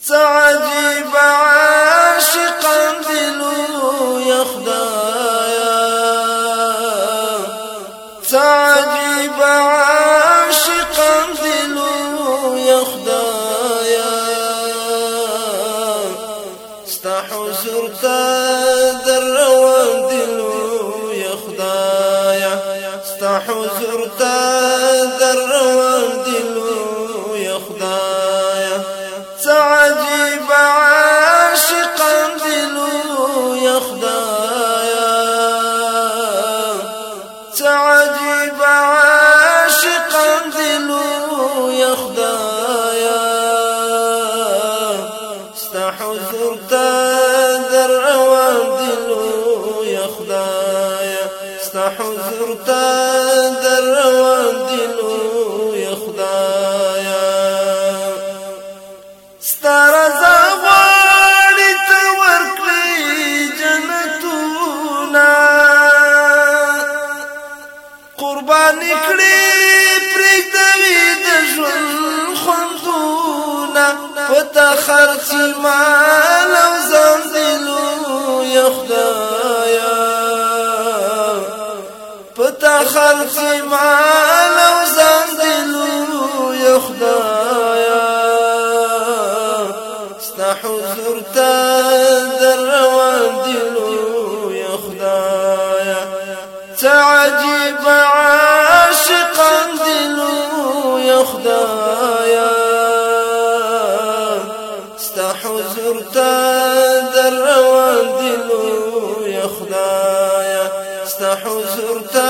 سعجيب عاشقا دلو يخدايا. سعجيب عاشقا دلو يخدايا استحزر تدر دلو يخدايا استحزر تدر استحذر تذر دلو يخدايا استحذر تذر دلو قربان کړي پرېږدوي د ژوند خوندونه. پته خرڅ مال أو ځان دلو یا خدایا پته خرڅ مال أو ځان دلو یا خدایا حضور ته در روان دلو یا خدایا تعجب عاشقا دلو یا خدایا ستا حضور ته در روان دلو یا خدایا ستا حضور ته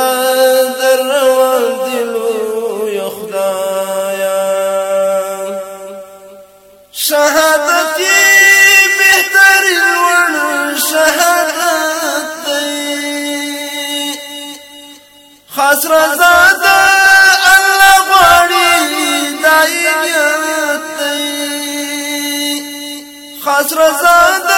در روان دلو یا خدایا شهادت بهترین ون شهادت دی. خاص رضا د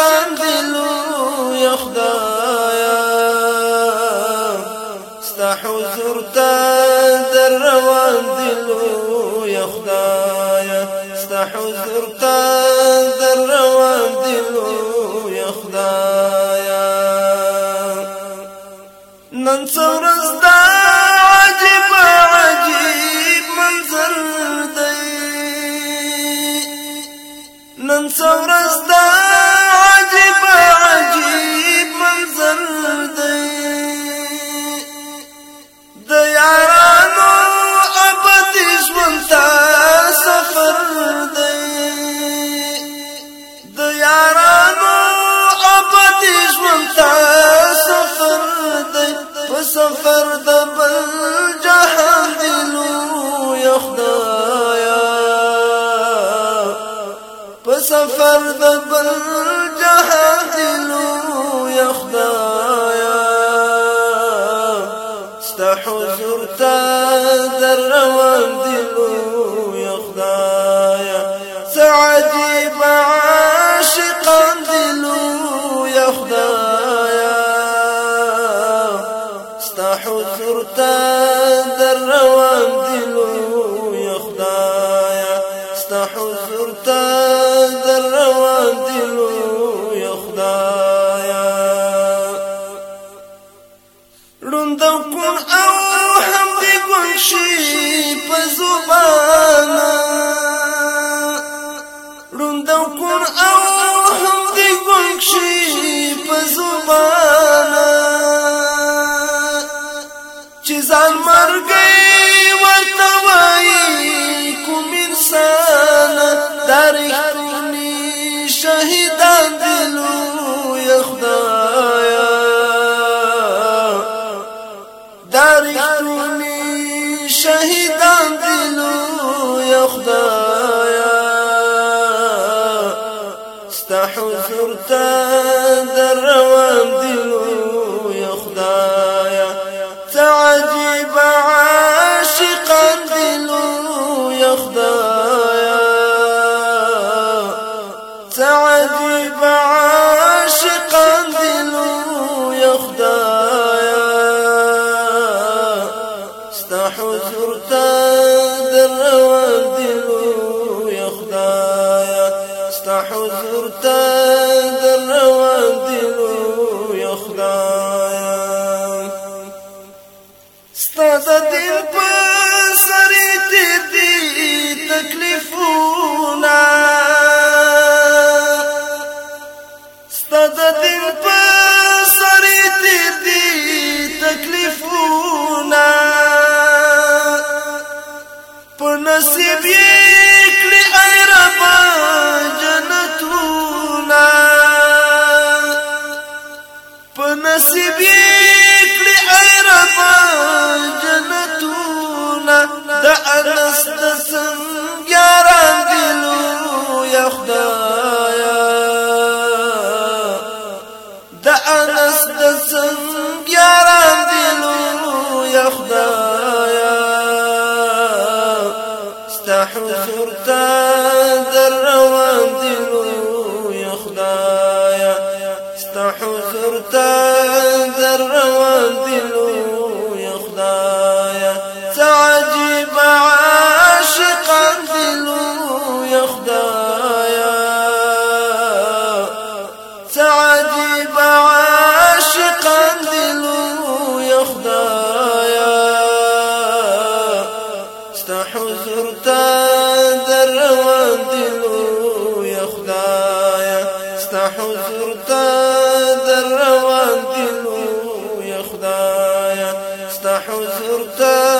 عاشقا دلو یا خدایا ستا حضور ته در دلو یا خدایا ستا حضور ته در دلو یا خدایا نن څورز په سفر د جهان دلو یا خدایا. په سفر د جهان دلو یا خدایا. ستا حضور ته در روان دلو ستا حضور ته در روان دلو یا خدایا ستا حضور ته در روان دلو یا خدایا روند کن أو هم دی ګونشي شهیدان دلو یخدایا داركتوني شهیدان دلو یخدایا ستا حضور تا در روان دلو یخدایا تعجیب عاشقان دلو يخدايا تعالى ستا حضور ته در روان دلو یا خدایا ستا د دل په سری تیر ستا دل تیر نصیب یې کړی ای رب جنتونه د انس د سنگاران دلو یا خدایا د انس د سنگاران دلو یا خدایا ستا حضور سرته